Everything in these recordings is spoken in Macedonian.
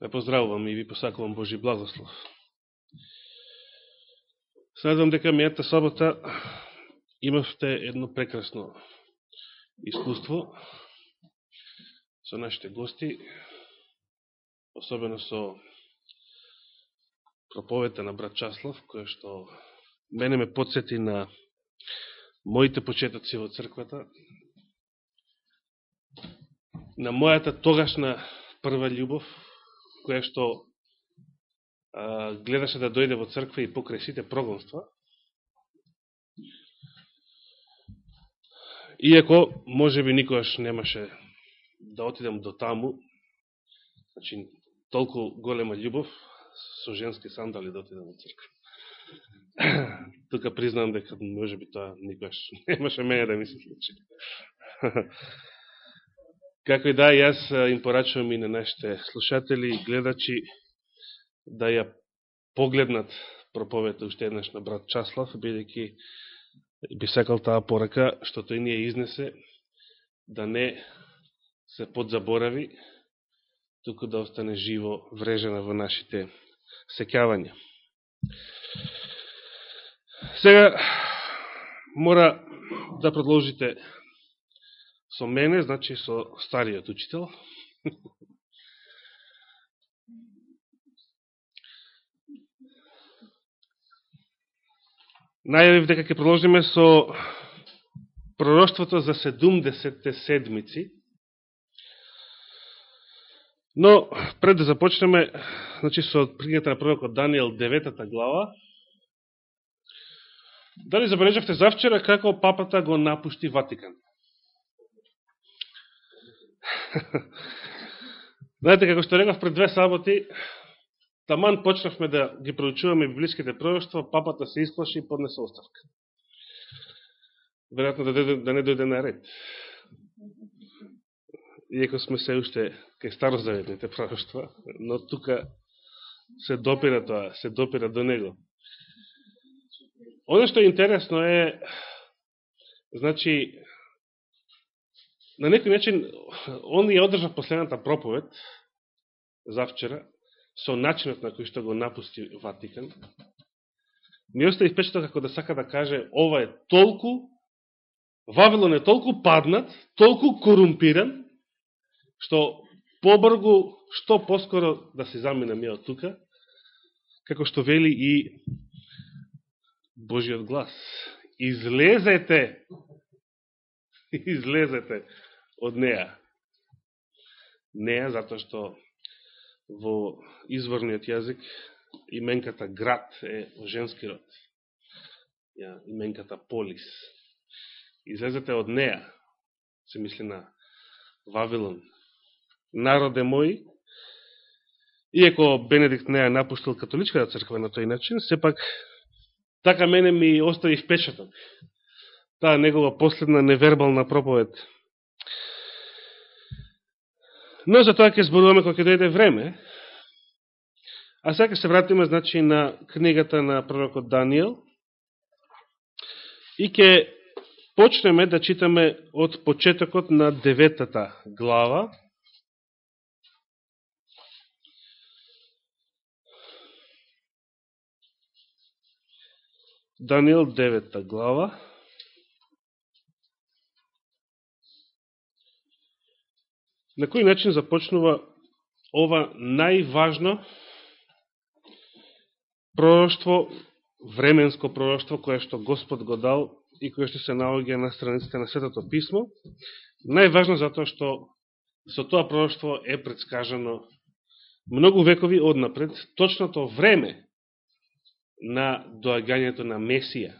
Ве поздравувам и ви посакувам Божи благослов. Следвам дека мијата сабота имавте едно прекрасно искуство со нашите гости, особено со проповета на брат Часлав, која што мене ме подсети на моите почетоци во црквата, на мојата тогашна прва љубов, која што а, гледаше да дојде во црква и покрај сите проголства, Иако, може би, никогаш немаше да отидам до таму, значи, толку голема љубов, со женски сандали да отидам во црква. Тука признам дека може би тоа никогаш немаше мене да ми се случи. Како и да, јас им порачувам и на нашите слушатели и гледачи да ја погледнат проповета уште еднаш на брат Часлав, бидејќи би сакал таа порака, што тој ни ја изнесе, да не се подзаборави, туку да остане живо врежена во нашите секјавања. Сега, мора да продолжите со мене, значи со стариот учител. Најавив дека ќе продолжиме со пророштвото за 70 седмици. Но, пред да започнеме, значи, со книгата на пророкот Данијел, 9 глава, дали забележавте завчера како папата го напушти Ватикан? Знаете, како што рекав пред две саботи, таман почнавме да ги проучуваме библиските пророќства, папата се исплаши и поднесе оставка. Веројатно да, да не дојде на ред. Иеко сме се уште кај старозаветните пророќства, но тука се допира тоа, се допира до него. Оно што е интересно е, значи, на некој начин, он ја одржа последната проповед, за вчера со начинот на кој што го напусти Ватикан, ми остави впечаток како да сака да каже, ова е толку, Вавилон е толку паднат, толку корумпиран, што побргу, што поскоро да се замина ми од тука, како што вели и Божиот глас. Излезете, излезете! Од неа. Неа, затоа што во изворниот јазик именката град е женски род. Ја, именката полис. Излезете од неа, се мисли на Вавилон. Народе мој, иеко Бенедикт не напуштил католичката црква на тој начин, сепак така мене ми остави впечаток. Таа негова последна невербална проповед Но за тоа ќе зборуваме кога ќе дојде време. А сега се вратиме значи на книгата на пророкот Данијел и ќе почнеме да читаме од почетокот на деветата глава. Данијел девета глава. На кој начин започнува ова најважно пророќство, временско пророќство, кое што Господ го дал и кое што се наоѓа на страниците на Светото Писмо. Најважно затоа што со тоа пророќство е предскажано многу векови однапред точното време на доагањето на Месија.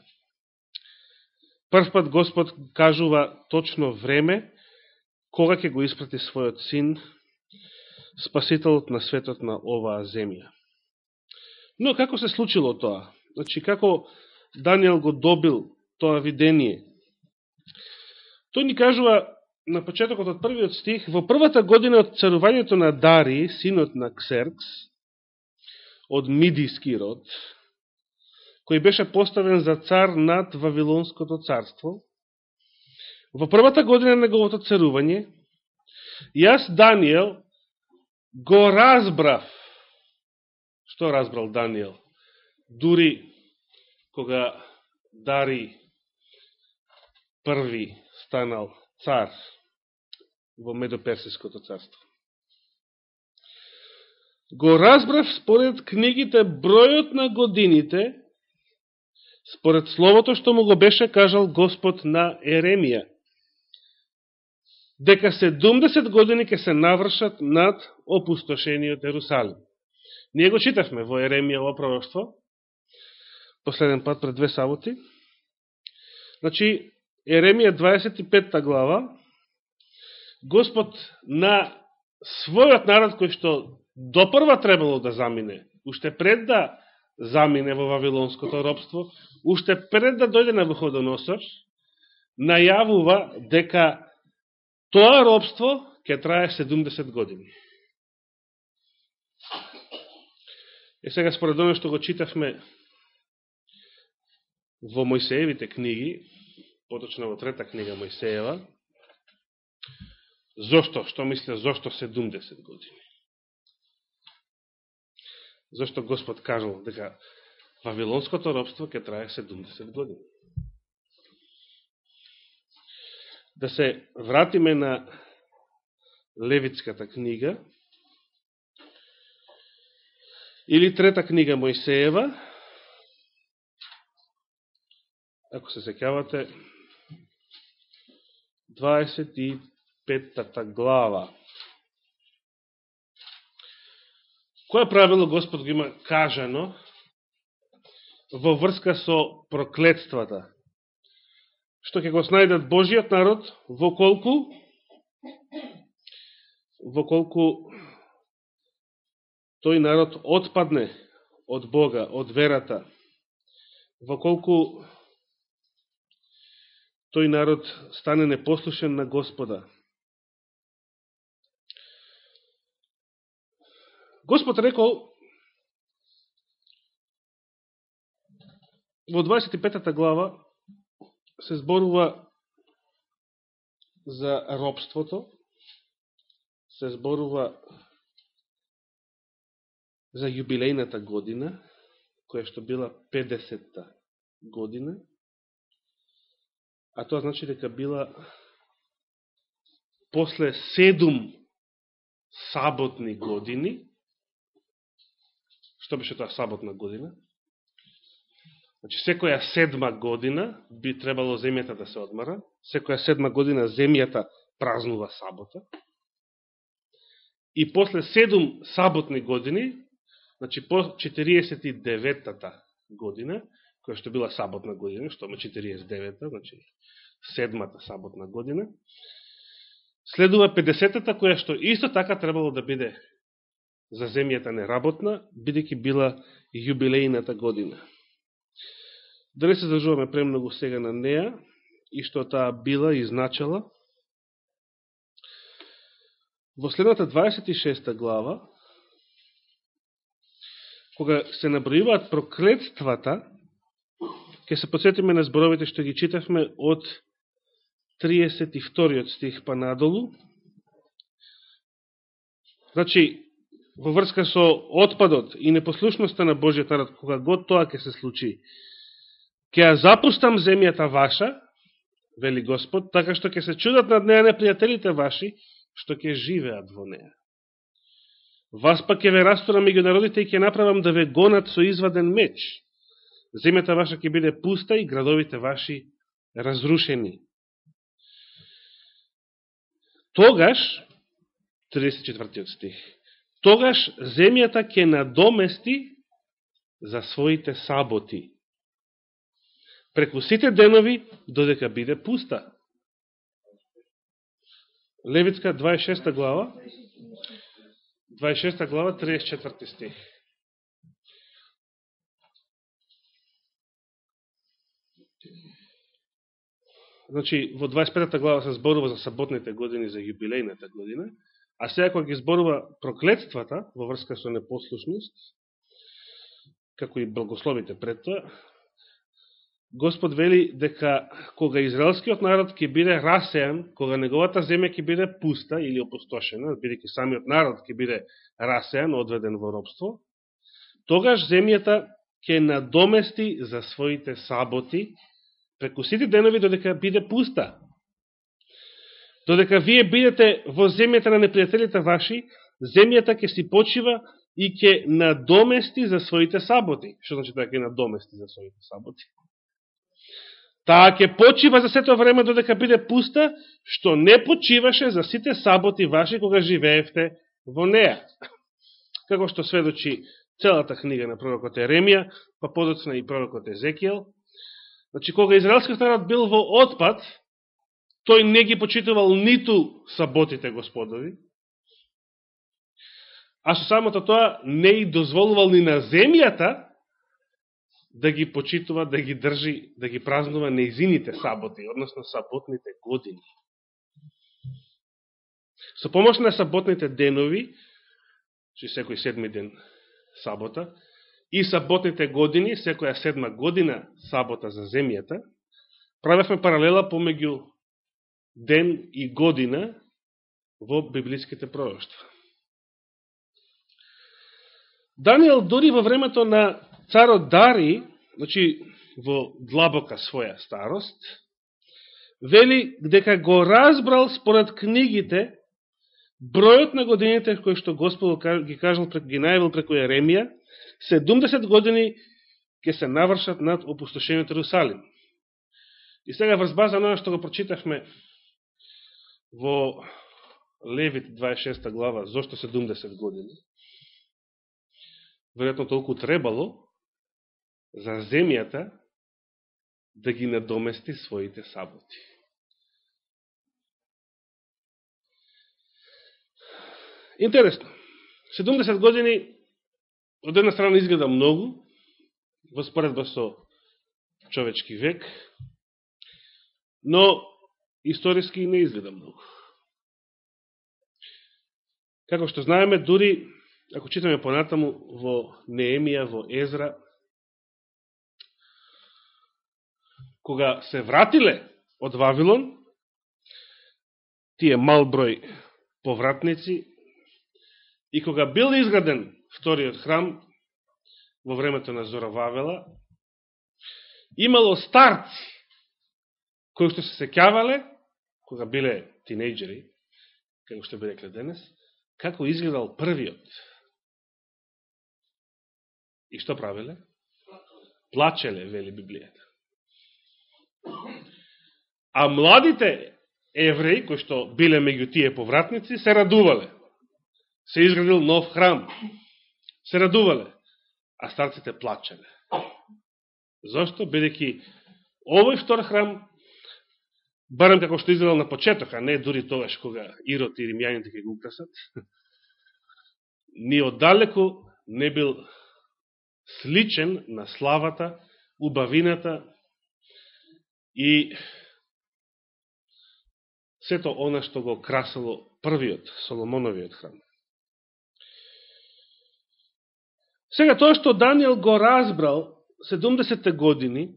Првпат Господ кажува точно време кога ќе го испрати својот син, спасителот на светот на оваа земја. Но како се случило тоа? Значи, како Данијел го добил тоа видение? Тој ни кажува на почетокот од првиот стих, во првата година од царувањето на Дари, синот на Ксеркс, од Мидиски род, кој беше поставен за цар над Вавилонското царство, Во првата година на неговото царување, јас, Данијел, го разбрав. Што разбрал Данијел? Дури кога Дари први станал цар во Медоперсиското царство. Го разбрав според книгите бројот на годините, според словото што му го беше кажал Господ на Еремија, дека 70 години ќе се навршат над опустошениот Ерусалим. Ние го читавме во Еремија во пророќство, последен пат пред две саботи. Значи, Еремија 25 глава, Господ на својот народ кој што допрва требало да замине, уште пред да замине во Вавилонското робство, уште пред да дојде на Вуходоносор, најавува дека тоа робство ќе трае 70 години. Е сега според оно што го читавме во Мојсеевите книги, поточно во трета книга Мојсеева, зошто, што мисля, зошто 70 години? Зошто Господ кажал дека Вавилонското робство ќе трае 70 години? Да се вратиме на Левитската книга, или трета книга Мојсеева, ако се секавате, 25-та глава. Која правило Господ го има кажано во врска со проклетствата? Што ќе го снајдат Божиот народ во колку во колку тој народ отпадне од Бога, од верата, во колку тој народ стане непослушен на Господа. Господ рекол во 25 глава се зборува за робството, се зборува за јубилејната година, која што била 50-та година, а тоа значи дека била после седум саботни години, што беше тоа саботна година? Значи, секоја седма година би требало земјата да се одмара, секоја седма година земјата празнува сабота, и после седум саботни години, значи по 49-та година, која што била саботна година, што ме 49-та, значи седмата саботна година, следува 50-та, која што исто така требало да биде за земјата неработна, бидеќи била јубилејната година. Да не се зажуваме премногу сега на неа, и што таа била и значала, во следната 26 глава, кога се набројуваат проклетствата, ќе се подсетиме на зборовите што ги читавме од 32 стих па надолу. Значи, во врска со отпадот и непослушноста на Божиот народ, кога год тоа ќе се случи, ќе ја запустам земјата ваша, вели Господ, така што ќе се чудат над неја непријателите ваши, што ќе живеат во неја. Вас па ќе ве растурам меѓу народите и ќе направам да ве гонат со изваден меч земјата ваша ќе биде пуста и градовите ваши разрушени. Тогаш, 34 стих, тогаш земјата ќе надомести за своите саботи. Преку сите денови, додека биде пуста. Левитска 26 глава, 26 глава, 34 стих. Значи, во 25 глава се зборува за саботните години, за јубилејната година, а сега кога ги зборува проклетствата во врска со непослушност, како и благословите пред тоа, Господ вели дека кога израелскиот народ ќе биде расеан, кога неговата земја ќе биде пуста или опустошена, бидејќи самиот народ ќе биде расеан, одведен во робство, тогаш земјата ќе надомести за своите саботи преку сите денови додека биде пуста. Додека вие бидете во земјата на непријателите ваши, земјата ќе си почива и ќе надомести за своите саботи. Што значи тоа ќе надомести за своите саботи? Таа ќе почива за сето време додека биде пуста, што не почиваше за сите саботи ваши кога живеевте во неа. Како што сведочи целата книга на пророкот Еремија, па подоцна и пророкот Езекијел. Значи, кога израелскиот народ бил во отпад, тој не ги почитувал ниту саботите господови, а со самото тоа не и дозволувал ни на земјата да ги почитува, да ги држи, да ги празнува неизините саботи, односно саботните години. Со помош на саботните денови, че секој седми ден сабота, и саботните години, секоја седма година сабота за земјата, правевме паралела помеѓу ден и година во библиските пророќства. Данијел дори во времето на царот Дари, значи во длабока своја старост, вели дека го разбрал според книгите бројот на годините кои што Господ ги кажал, ги најавил преку Еремија, 70 години ќе се навршат над опустошението Русалим. И сега врз база на што го прочитавме во Левит 26 глава, зошто 70 години, веројатно толку требало за земјата да ги надомести своите саботи. Интересно. 70 години од една страна изгледа многу, во споредба со човечки век, но историски не изгледа многу. Како што знаеме, дури ако читаме понатаму во Неемија, во Езра, кога се вратиле од Вавилон, тие мал број повратници, и кога бил изграден вториот храм во времето на Зора Вавела, имало старци кои што се секјавале, кога биле тинејджери, како што би рекле денес, како изгледал првиот И што правеле? Плачеле, вели Библијата. А младите евреи, кои што биле меѓу тие повратници, се радувале. Се изградил нов храм. Се радувале. А старците плачеле. Зошто? Бидеќи овој втор храм, барем како што изгледал на почеток, а не дури тогаш кога Ирод и римјаните ќе го украсат, ни оддалеку не бил сличен на славата, убавината и сето она што го красало првиот Соломоновиот храм. Сега тоа што Данијел го разбрал 70 години,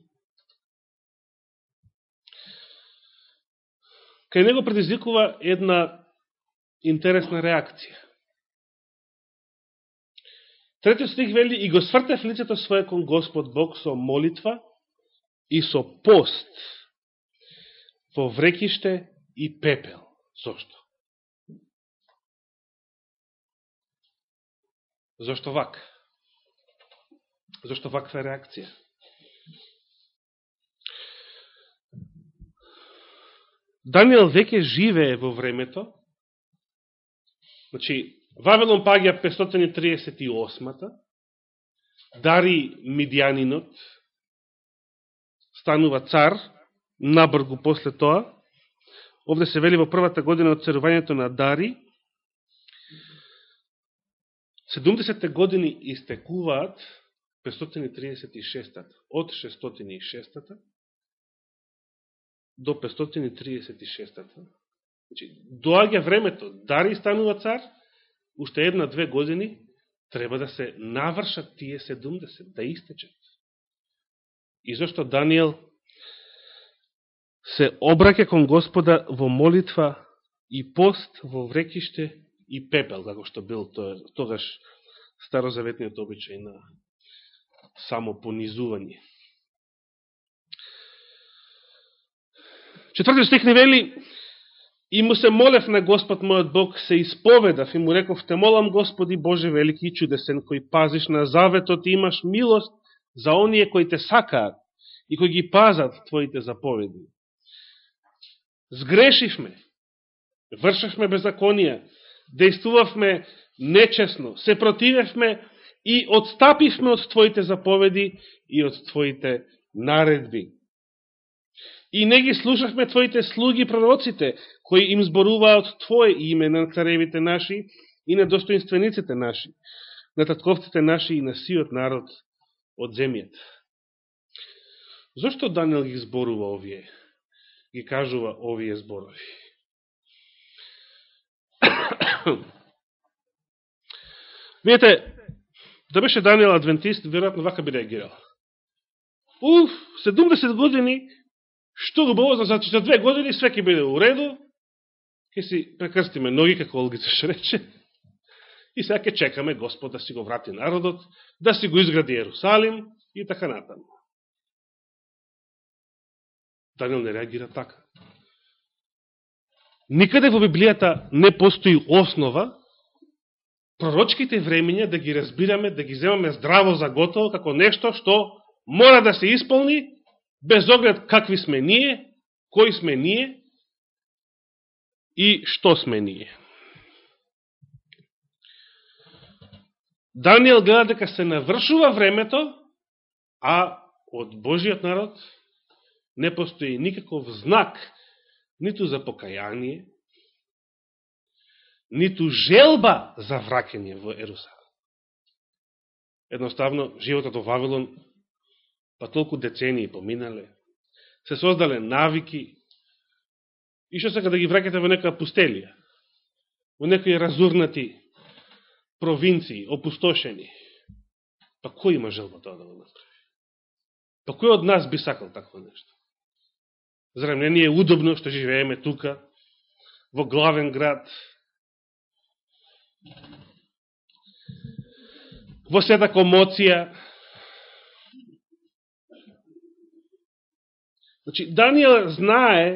кај него предизвикува една интересна реакција. Третиот стих вели, и го свртев лицето свое кон Господ Бог со молитва и со пост во врекиште и пепел. Зошто? Зошто вак? Зошто ваква реакција? Данијел веќе живее во времето, значи, Вавилон паѓа 538-та, Дари Мидјанинот, станува цар, набргу после тоа. Овде се вели во првата година од царувањето на Дари. 70 години истекуваат 536-та, од 606-та до 536-та. Значи, доаѓа времето, Дари станува цар, уште една-две години, треба да се навршат тие 70, да истечат и зашто Данијел се обраќа кон Господа во молитва и пост во врекиште и пепел, како што бил тогаш старозаветниот обичај на само понизување. Четвртиот стих не вели, и му се молев на Господ мојот Бог, се исповедав и му реков, те молам Господи Боже велики и чудесен, кој пазиш на заветот и имаш милост за оние кои те сакаат и кои ги пазат Твоите заповеди. Сгрешивме, вршевме беззаконија, действувавме нечесно, се противевме и отстапивме од Твоите заповеди и од Твоите наредби. И не ги слушавме Твоите слуги пророците, кои им зборуваат Твое име на царевите наши и на достоинствениците наши, на татковците наши и на сиот народ од земјата. Зошто Данијел ги зборува овие? Ги кажува овие зборови? Видете, да беше Данијел адвентист, веројатно вака би реагирал. Уф, 70 години, што го значи за две години све ќе биде уреду, ќе си прекрстиме ноги, како Олгица ше рече, и сега ќе чекаме Господ да си го врати народот, да си го изгради Јерусалим и така натаму. Данијел не реагира така. Никаде во Библијата не постои основа пророчките времења да ги разбираме, да ги земаме здраво за готово, како нешто што мора да се исполни, без оглед какви сме ние, кои сме ние и што сме ние. Данијел гледа дека се навршува времето, а од Божиот народ не постои никаков знак, ниту за покаяние, ниту желба за вракење во Ерусалим. Едноставно, животот во Вавилон, па толку децении поминале, се создале навики, и што сака да ги вракете во некоја пустелија, во некои разурнати провинции, опустошени. Па кој има желба тоа да го направи? Па кој од нас би сакал такво нешто? Зарем не ни е удобно што живееме тука, во главен град, во сета комоција. Значи, Данијел знае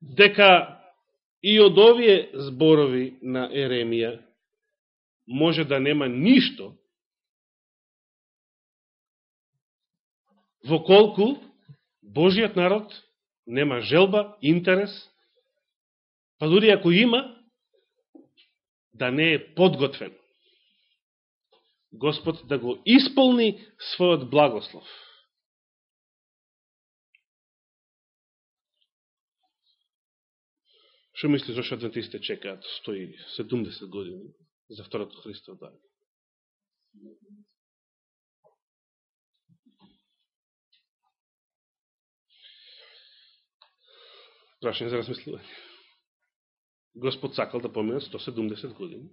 дека и од овие зборови на Еремија може да нема ништо, во колку Божиот народ нема желба, интерес, па дури ако има, да не е подготвен. Господ да го исполни својот благослов. Што мисли зашто адвентистите чекаат 170 години? За второто Христово дање. Прашање за размислување. Господ сакал да помине 170 години,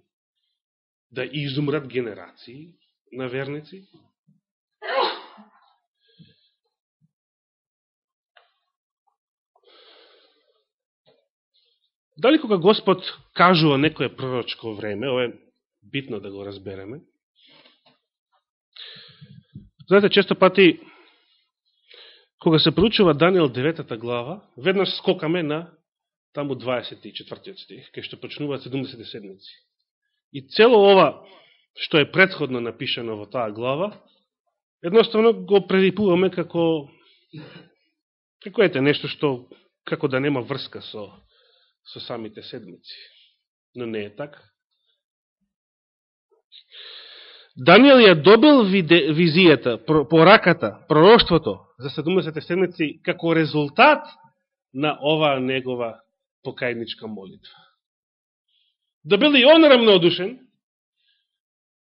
да изумрат генерации на верници, Дали кога Господ кажува некое пророчко време, ова е битно да го разбереме, знаете, често пати, кога се проучува Данијел 9 глава, веднаш скокаме на таму 24 стих, кај што почнуваат 70 седмици. И цело ова, што е предходно напишано во таа глава, едноставно го прерипуваме како како ете нешто што како да нема врска со со самите седмици. Но не е така. Данијел ја добил визијата, пораката, пророштвото за 70 седмици како резултат на оваа негова покајничка молитва. Да бил и он рамнодушен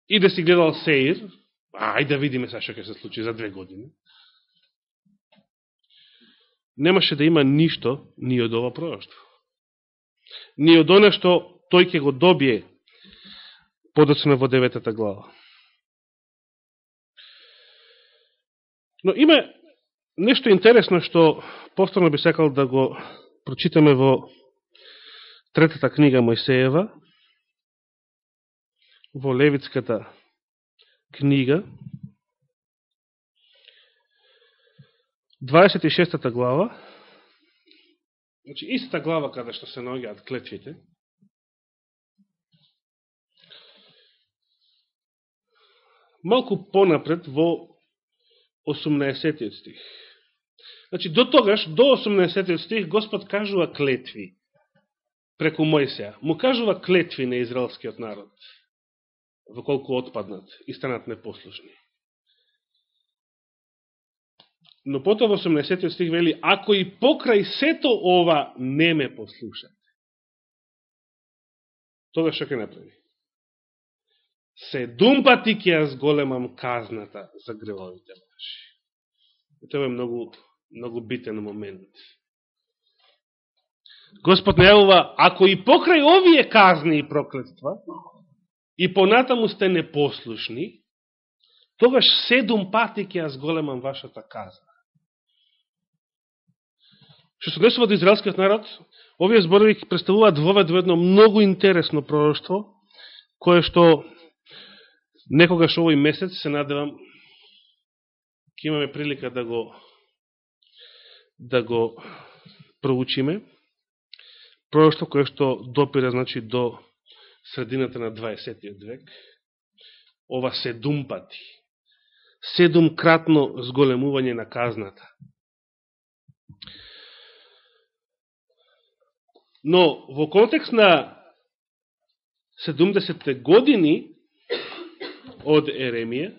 и да си гледал Сеир, ај да видиме са што ќе се случи за две години, немаше да има ништо ни од ова пророштво ни од оне што тој ќе го добие подоцна во деветата глава. Но има Нешто интересно што повторно би сакал да го прочитаме во третата книга Мојсеева, во Левицката книга, 26 глава, значи истата глава каде што се наоѓаат клетвите, малку понапред во 18 стих. Значи, до тогаш, до 18 стих, Господ кажува клетви преку Мојсеја. Му кажува клетви на израелскиот народ, во колку отпаднат и станат непослушни. Но потоа во 18 стих вели, ако и покрај сето ова не ме послушате тога што ќе направи? Седум пати ќе ја големам казната за гревовите ваши. И тоа е многу многу битен момент. Господ најавува, ако и покрај овие казни и проклетства, и понатаму сте непослушни, тогаш седум пати ќе ја големам вашата казна. Што се десува до израелскиот народ, овие зборови представуваат вовед во едно многу интересно пророќство, кое што некогаш овој месец се надевам ќе имаме прилика да го да го проучиме. Пророќство кое што допира значи до средината на 20. век. Ова седум пати. Седум кратно зголемување на казната. Но во контекст на 70 години од Еремија,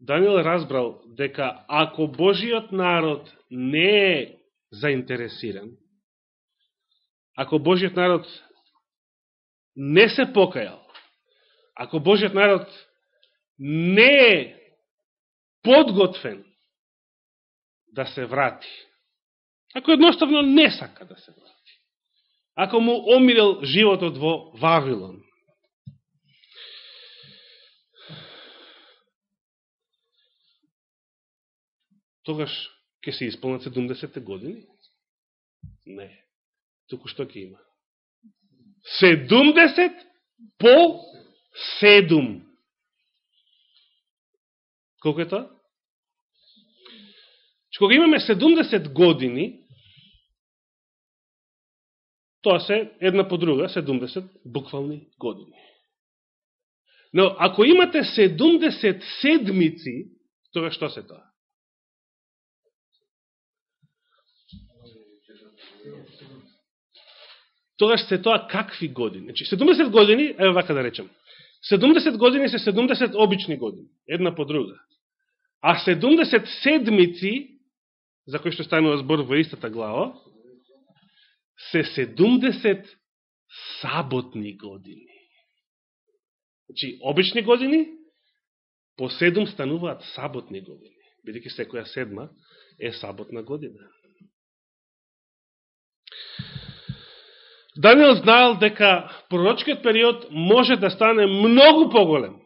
Данијел разбрал дека ако Божиот народ не е заинтересиран, ако Божиот народ не се покајал, ако Божиот народ не е подготвен да се врати, ако едноставно не сака да се врати, ако му омирил животот во Вавилон, тогаш ќе се исполнат 70 години? Не. Туку што ќе има? 70 по 7. Колко е тоа? Че кога имаме 70 години, тоа се една по друга 70 буквални години. Но ако имате 70 седмици, тоа што се тоа? тогаш се тоа какви години? Значи, 70 години, еве вака да речем, 70 години се 70 обични години, една по друга. А 70 седмици, за кои што станува збор во истата глава, се 70 саботни години. Значи, обични години, по 7 стануваат саботни години, бидеќи секоја седма е саботна година. Данијел знаел дека пророчкиот период може да стане многу поголем.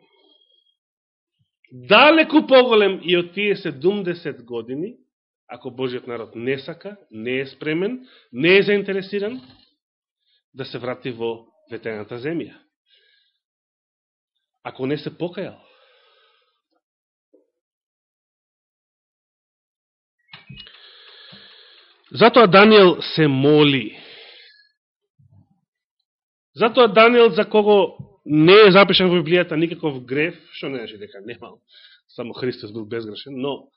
Далеку поголем и од тие 70 години, ако Божиот народ не сака, не е спремен, не е заинтересиран да се врати во ветената земја. Ако не се покајал. Затоа Данијел се моли Затоа Данијел, за кого не е запишан во Библијата никаков греф, што не значи дека немал, само Христос бил безгрешен, но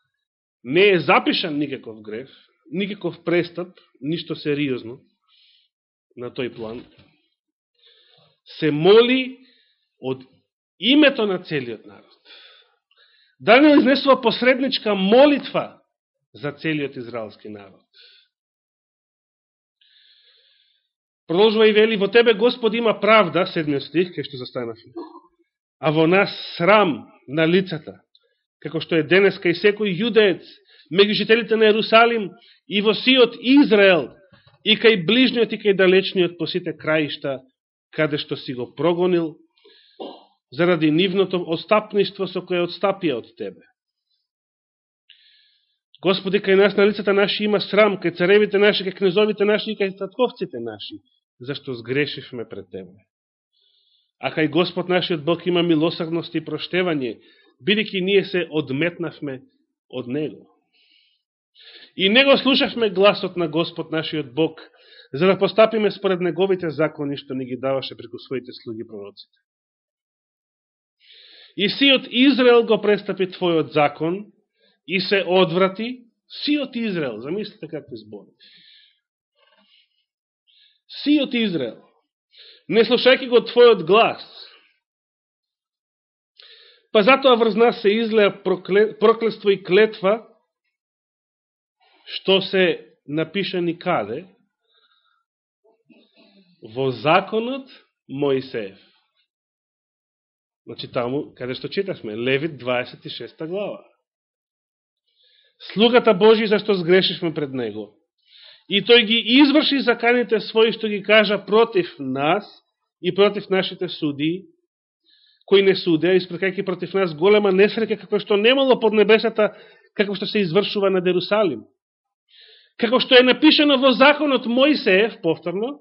не е запишан никаков греф, никаков престап, ништо сериозно на тој план, се моли од името на целиот народ. Данијел изнесува посредничка молитва за целиот израелски народ. Продолжува и вели, во Тебе, Господ, има правда, седмиот стих, кај што застанавме, а во нас срам на лицата, како што е денеска и секој јудеец, меѓу жителите на Ерусалим и во сиот Израел, и кај ближниот и кај далечниот по сите краишта, каде што си го прогонил, заради нивното отстапништво со кое отстапија од Тебе. Господи, кај нас на лицата наши има срам, кај царевите наши, кај кнезовите наши и кај татковците наши, зашто сгрешивме пред Тебе. А кај Господ нашиот Бог има милосрдност и проштевање, бидеќи ние се одметнавме од Него. И Него слушавме гласот на Господ нашиот Бог, за да постапиме според Неговите закони, што ни ги даваше преку своите слуги пророците. И сиот Израел го престапи Твојот закон и се одврати, сиот Израел, замислите какви збори. Сиот Израел, не слушајќи го Твојот глас, Па затоа врз нас се излеа проклество и клетва, што се напишани каде? Во законот Моисеев. Значи таму, каде што читавме, Левит 26 глава. Слугата Божи зашто сгрешишме пред Него. И тој ги изврши заканите своји што ги кажа против нас и против нашите судии, кои не судеа, испрекајќи против нас голема несреќа, како што немало под небесата, како што се извршува на Дерусалим. Како што е напишено во законот Моисеев, повторно,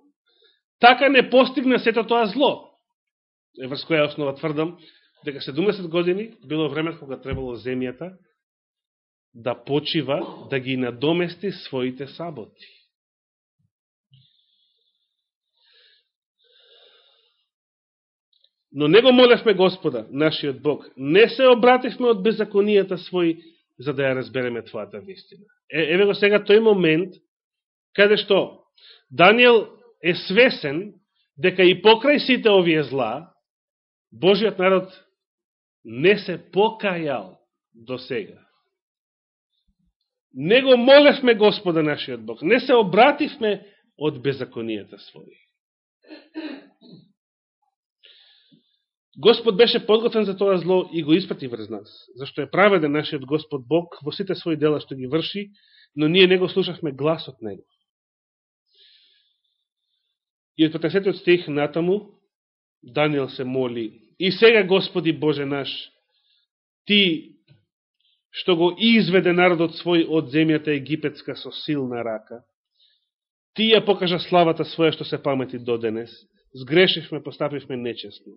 така не постигна сето тоа зло. Е, врз која основа тврдам, дека 70 години било време кога требало земјата да почива, да ги надомести своите саботи. Но не го молевме Господа, нашиот Бог. Не се обративме од беззаконијата своји, за да ја разбереме твојата вистина. Е, еве го сега тој момент, каде што Данијел е свесен дека и покрај сите овие зла, Божиот народ не се покајал до сега. Не го молевме Господа нашиот Бог, не се обративме од беззаконијата своји. Господ беше подготвен за тоа зло и го испрати врз нас, зашто е праведен нашиот Господ Бог во сите своји дела што ги врши, но ние не го слушавме гласот Него. И од 15 стих натаму, Данијел се моли, и сега, Господи Боже наш, Ти, што го изведе народот свој од земјата египетска со силна рака, Ти ја покажа славата своја што се памети до денес, сгрешивме, постапивме нечестно.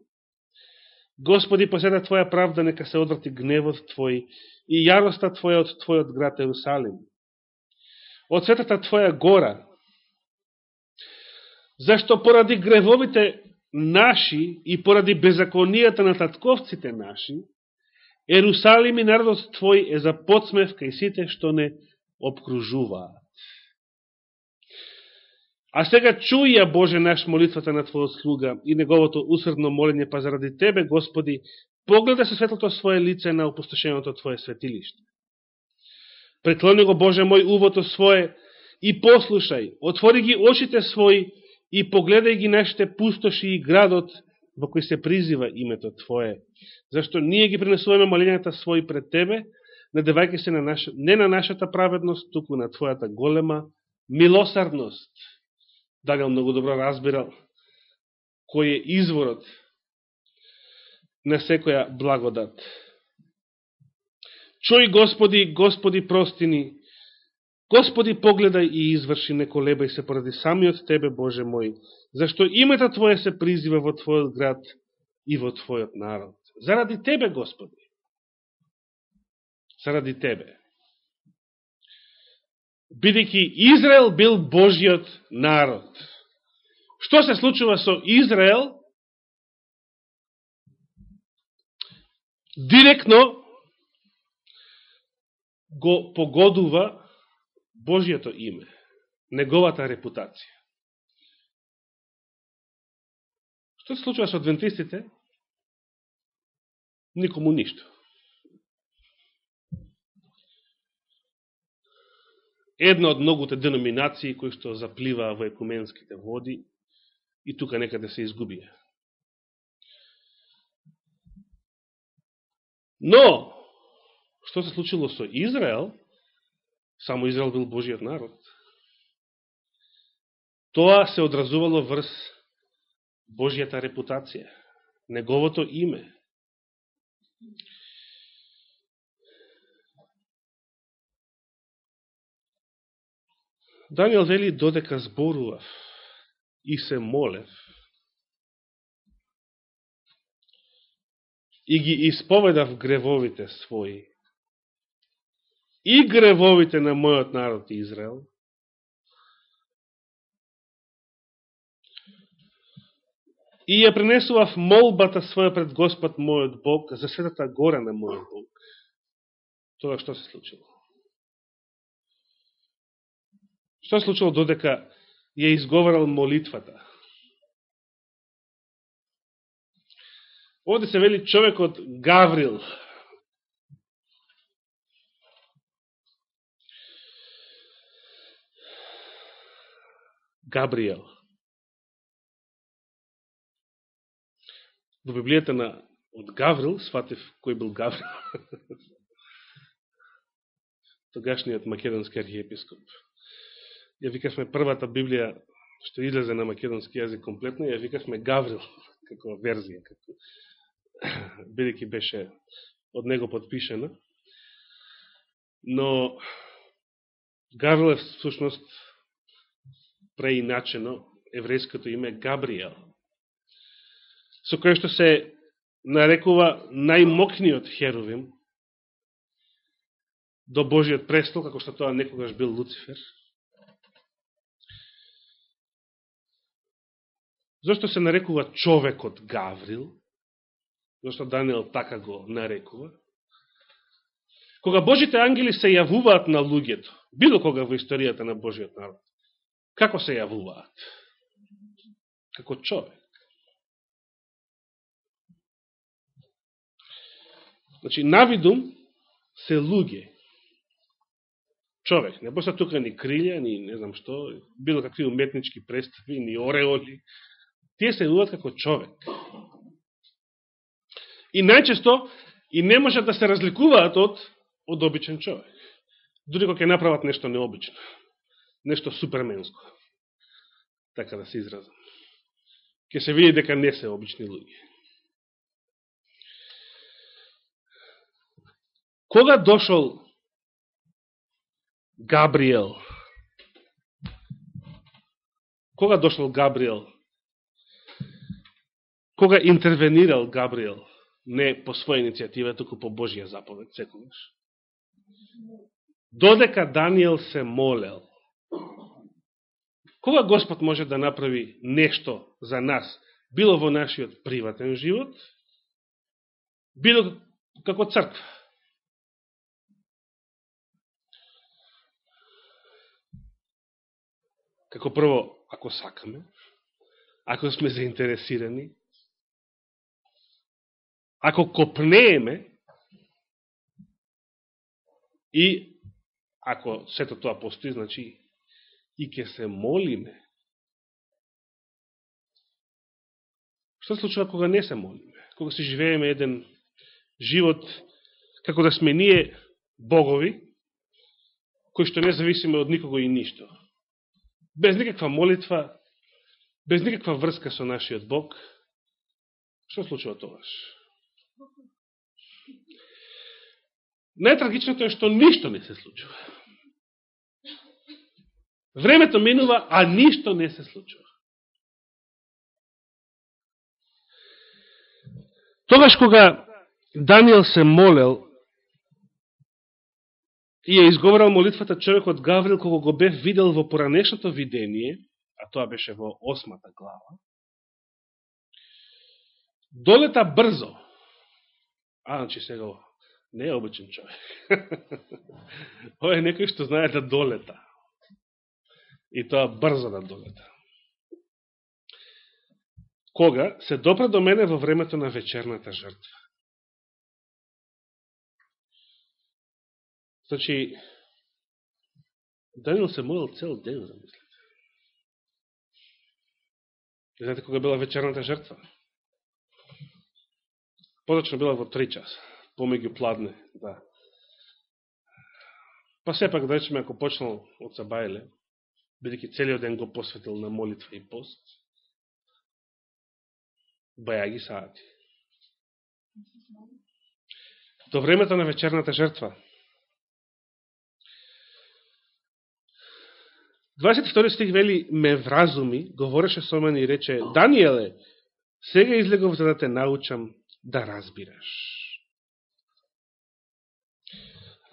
Господи, поседа Твоја правда, нека се одврати гневот Твој и јароста Твоја од Твојот град Ерусалим. Од светата Твоја гора, зашто поради гревовите наши и поради беззаконијата на татковците наши, Ерусалим и народот Твој е за подсмевка и сите што не обкружуваат. А сега чуја Боже наш молитвата на Твојот слуга и неговото усредно молење, па заради Тебе, Господи, погледа се светлото своје лице на опустошеното Твое светилиште. Преклони го Боже мој увото Своје и послушај, отвори ги очите своји и погледај ги нашите пустоши и градот во кој се призива името Твое. Зашто ние ги принесуваме молењата своји пред Тебе, надевајќи се на наш... не на нашата праведност, туку на Твојата голема милосардност Данијел многу добро разбирал кој е изворот на секоја благодат. Чој Господи, Господи простини, Господи погледај и изврши, не колебај се поради самиот Тебе, Боже мој, зашто името Твое се призива во Твојот град и во Твојот народ. Заради Тебе, Господи. Заради Тебе бидејќи Израел бил Божиот народ. Што се случува со Израел? Директно го погодува Божиото име, неговата репутација. Што се случува со адвентистите? Никому ништо. Една од многуте деноминации кои што заплива во екуменските води и тука некаде се изгубија. Но, што се случило со Израел, само Израел бил Божиот народ, тоа се одразувало врз Божијата репутација, неговото име. Данијел вели додека зборував и се молев и ги исповедав гревовите своји и гревовите на мојот народ Израел, и ја принесував молбата своја пред Господ мојот Бог за светата гора на мојот Бог. Тоа што се случило? Што се случило додека ја изговарал молитвата? Овде се вели човекот Гаврил. Габриел. Во Библијата на од Гаврил, сватев кој бил Гаврил, тогашниот македонски архиепископ. Ја викавме првата Библија што излезе на македонски јазик комплетно, ја викавме Гаврил, како верзија, како бидеќи беше од него подпишена. Но Гаврил е всушност преиначено еврејското име Габриел, со кој што се нарекува најмокниот херувим до Божиот престол, како што тоа некогаш бил Луцифер. Зошто се нарекува човекот Гаврил? Зошто Даниел така го нарекува? Кога Божите ангели се јавуваат на луѓето, било кога во историјата на Божиот народ, како се јавуваат? Како човек. Значи, навидум се луѓе. Човек. Не поста тука ни крилја, ни не знам што, било какви уметнички представи, ни ореоли. Тие се јавуваат како човек. И најчесто и не можат да се разликуваат од, од обичен човек. Дури кога ќе направат нешто необично. Нешто суперменско. Така да се изразам. Ке се види дека не се обични луѓе. Кога дошол Габриел? Кога дошол Габриел? Кога интервенирал Габриел? Не по своја иницијатива, туку по Божија заповед, секогаш. Додека Даниел се молел, кога Господ може да направи нешто за нас, било во нашиот приватен живот, било како црква. Како прво, ако сакаме, ако сме заинтересирани, ако копнееме и ако сето тоа постои, значи и ќе се молиме. Што се случува кога не се молиме? Кога се живееме еден живот како да сме ние богови, кои што не зависиме од никого и ништо без никаква молитва, без никаква врска со нашиот Бог, што случува тогаш? Најтрагичното е што ништо не се случува. Времето минува, а ништо не се случува. Тогаш кога Данијел се молел и ја изговорал молитвата човекот Гаврил кога го бев видел во поранешното видение, а тоа беше во осмата глава, долета брзо. А, значи сега не е обичен човек. Ова е некој што знае да долета. И тоа брзо да долета. Кога се допра до мене во времето на вечерната жртва. Значи, Данил се молил цел ден, замислите. Знаете кога била вечерната жртва? Подачно била во 3 часа, помеѓу пладне, да. Па сепак, да речеме, ако почнал од Сабајле, бидеќи целиот ден го посветил на молитва и пост, бајаги саати. До времето на вечерната жртва, 22 стих вели, ме вразуми, говореше со мене и рече, Даниеле, сега излегов за да те научам да разбираш.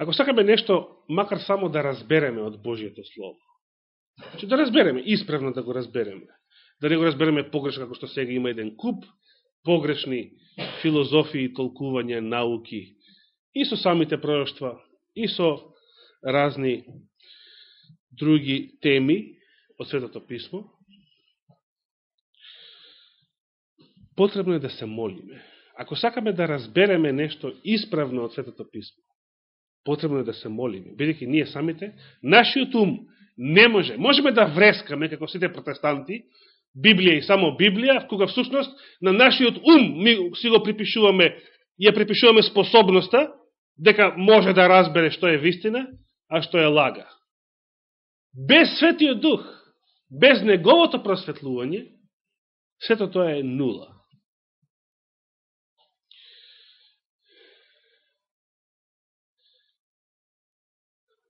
Ако сакаме нешто, макар само да разбереме од Божијето Слово, значи да разбереме, исправно да го разбереме, да не го разбереме погрешно, како што сега има еден куп погрешни филозофии, толкување, науки, и со самите пророќства, и со разни други теми од Светото Писмо, потребно е да се молиме. Ако сакаме да разбереме нешто исправно од Светото Писмо, потребно е да се молиме. Бидеќи ние самите, нашиот ум не може, можеме да врескаме, како сите протестанти, Библија и само Библија, кога всушност на нашиот ум ми си го припишуваме, ја припишуваме способноста дека може да разбере што е вистина, а што е лага. Без Светиот Дух, без неговото просветлување, сето тоа е нула.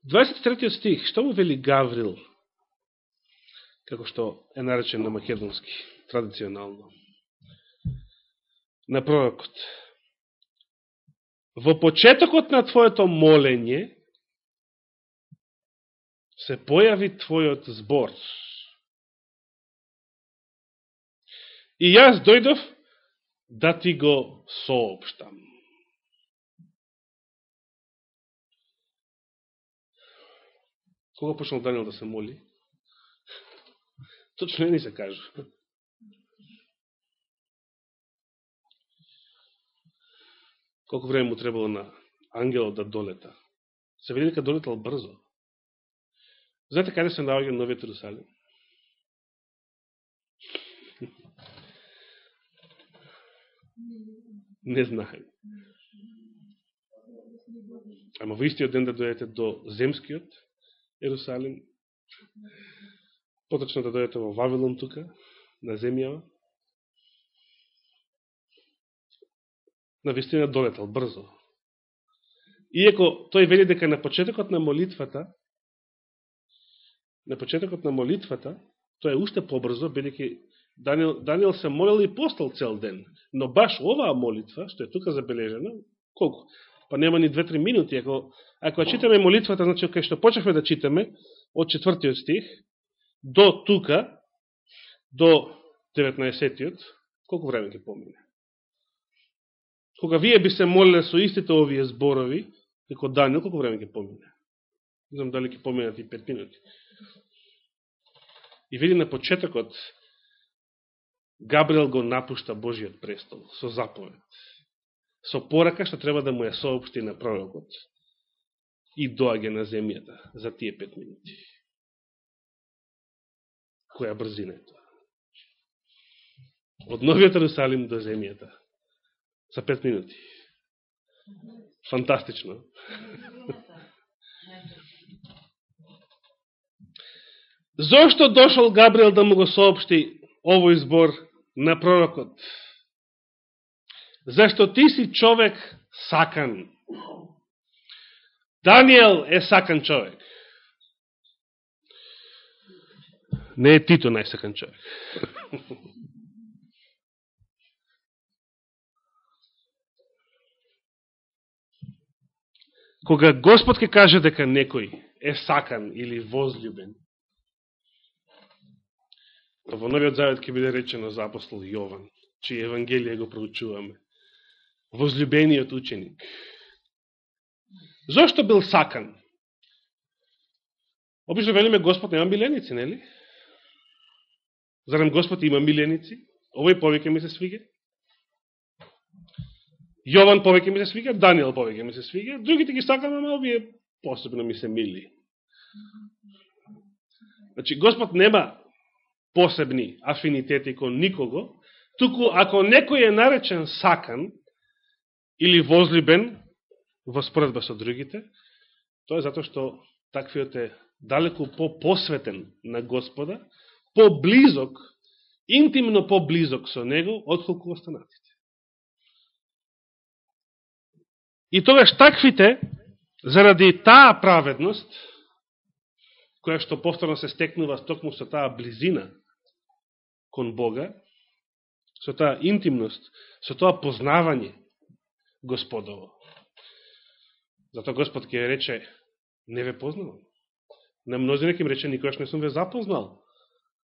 Дваесет стих, што му вели Гаврил, како што е наречен на македонски, традиционално, на пророкот. Во почетокот на твоето молење, се појави твојот збор. И јас дојдов да ти го сообштам. Кога почнал Данијел да се моли? Точно не се кажа. Колко време му требало на ангелот да долета? Се види дека долетал брзо. Знаете каде се наоѓа Новиот Иерусалим? Не знаем. Ама во истиот ден да дојдете до земскиот Ерусалим, поточно да дојдете во Вавилон тука, на земјава, на вистина долетал брзо. Иеко тој вели дека на почетокот на молитвата на почетокот на молитвата, тоа е уште побрзо, бидеќи Даниел, Даниел се молил и постал цел ден. Но баш оваа молитва, што е тука забележена, колку? Па нема ни 2-3 минути. Ако, ако ја читаме молитвата, значи, кај што почнахме да читаме, од четвртиот стих, до тука, до 19-тиот, колко време ќе помине? Кога вие би се молиле со истите овие зборови, како Данил, колко време ќе помине? Не знам дали ќе поминат и 5 минути. И види на почетокот, Габриел го напушта Божиот престол со заповед. Со порака што треба да му ја соопшти на пророкот и доаѓа на земјата за тие пет минути. Која брзина е тоа? Од Новиот русалим до земјата. За пет минути. Фантастично. Зошто дошол Габриел да му го соопшти овој збор на пророкот? Зашто ти си човек сакан. Даниел е сакан човек. Не е Тито најсакан човек. Кога Господ ке каже дека некој е сакан или возлюбен, Во Новиот Завет ќе биде речено за апостол Јован, чиј Евангелие го проучуваме. Возлюбениот ученик. Зошто бил сакан? Обично велиме Господ нема миленици, нели? Зарем Господ има миленици? Овој повеќе ми се свига. Јован повеќе ми се свига, Данијел повеќе ми се свига, другите ги сакаме, ама овие посебно ми се мили. Значи, Господ нема посебни афинитети кон никого, туку ако некој е наречен сакан или возлюбен во споредба со другите, тоа е затоа што таквиот е далеку по-посветен на Господа, по-близок, интимно по-близок со Него, отколку останатите. И тогаш таквите, заради таа праведност, која што повторно се стекнува токму со таа близина кон Бога, со таа интимност, со тоа познавање Господово. Зато Господ ќе рече, не ве познавам. На мнозина ќе рече, никогаш не сум ве запознал.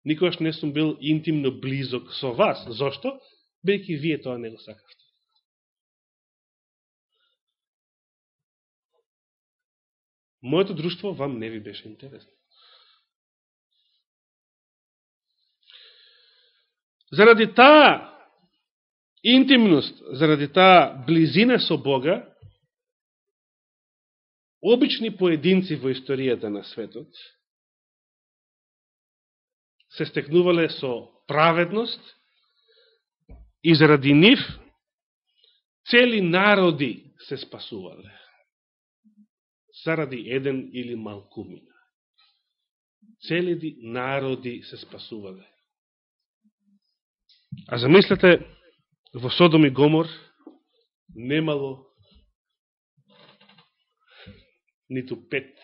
Никогаш не сум бил интимно близок со вас. Зошто? Бејќи вие тоа не го сакавте. Моето друштво вам не ви беше интересно. Заради таа интимност, заради таа близина со Бога, обични поединци во историјата на светот се стекнувале со праведност и заради нив цели народи се спасувале. Заради еден или малкумина. Цели народи се спасувале. А замислете, во Содом и Гомор немало ниту пет.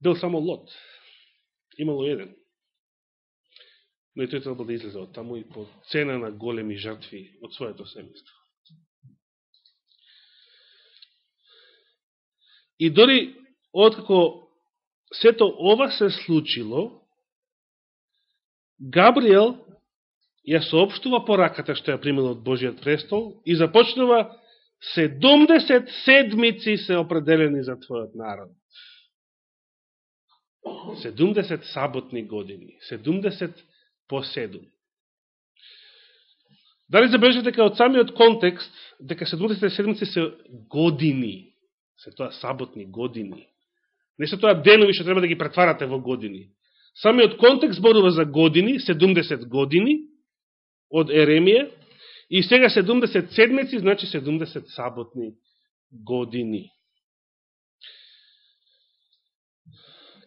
Бил само Лот. Имало еден. Но и тој треба да излезе од таму и по цена на големи жртви од своето семејство. И дори откако сето ова се случило, Габриел ја сообштува пораката што ја примила од Божиот престол и започнува 70 седмици се определени за твојот народ. 70 саботни години. 70 по 7. Дали забележите дека од самиот контекст, дека 70 седмици се години, се тоа саботни години. Не се тоа денови што треба да ги претварате во години. Самиот контекст зборува за години, 70 години од Еремија, И сега 70 седмици, значи 70 саботни години.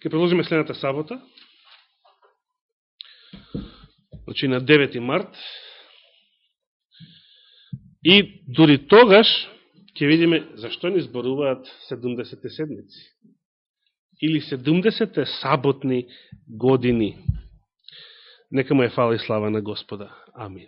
Ке продолжиме следната сабота. Значи на 9 март. И дури тогаш ќе видиме зашто ни зборуваат 70 седмици. Или 70 саботни години. Нека му е фала и слава на Господа. Амин.